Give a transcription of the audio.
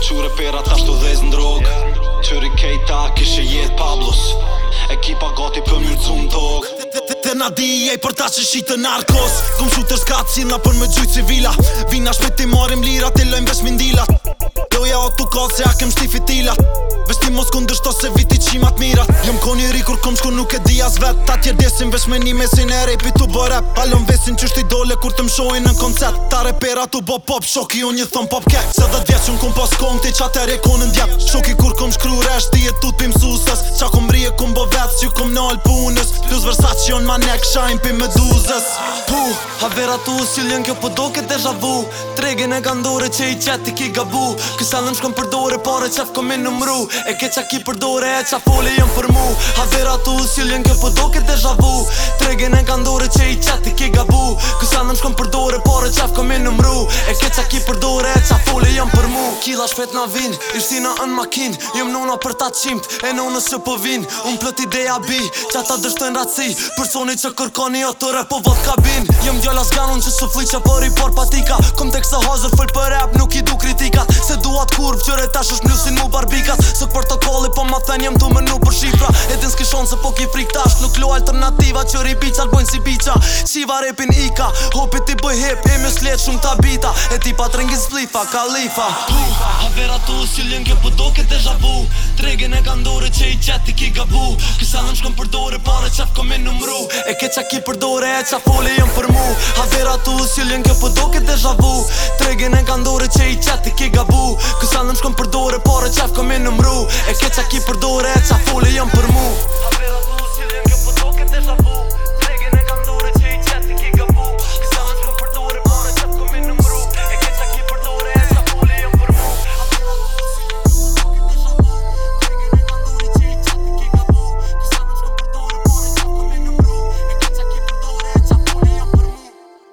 Kishim qure pera ta shtu dhez në drog Qëri kejta kishe jet pablos Ekipa gati për mjërë cunë tog Të na di e për ta që shi të narkos Dëm shu të skat si nga për me gjujtë si vila Vina shpiti marim lira të lojmë vesh mindilat Doja o të kodë se a kem shti tila Vesti mos ku ndërshto se viti qimat mira Jom ko një rikur kom shku nuk e di as vet Ta tjerë desin vesh me një mesin e repi tu bë rap Alon vesin qysht i dole kur të mshojnë në koncert Ta repera tu bë pop, shoki unë një thon pop kek Se dhe djeq unë kum pas kong ti qatë e rekon në Shoki kur kom shkru resh ti e tu tim suses Qa kum rije kum bë vet që kum nal punës Plus versat që jon ma nek shajnë pi me duzes Puh, ha vera tu si ljen kjo pëdo po ke deja vu Tregin e gandore që i qeti ki gabu Kësallën shkom përdore pare qef kom i numru E ke qa ki përdore e qa foli jëm për mu A vera tu s'jullin kjo përdo ke deja vu Tregin e nga ndore që i qati ke ki gabu Kësa në mshkon përdore e qaf kom i në mru E ke qa ki përdore e qa foli jëm për mu Kila shpet na vin, ishti në makin Jëm nona për ta qimt, e nona së po vin Unë plët ideja bi, qa ta dështojnë ratësi Personi që kërkoni o të rep po vot kabin Jëm djolla zganon që sufli që për por patika Kom tek së hozër, fëll për rap, nuk i du kritik nuk për shifra Edhin s'ki shonë se po ki frik tash Nuk lo alternativa që ri biqa l'bojnë si bica Qiva repin ika Hopit i bëj hip E mjës let shumë ta bita E ti pa trengi zblifa Kalifa Tu, a vera tu Si lëngje pëdo po ke deja vu Tregin e qatë ti ki gabu Kësa hëmë shkom përdore pare qatë kom e numru E ke qa ki përdore e qa foli jëmë për mu Havera tu si kjo përdo po ke deja vu Tregin e nga ndore që i qatë ki gabu Kësa hëmë shkom përdore pare qatë kom e numru E ke qa ki përdore e qa fole jëmë për mu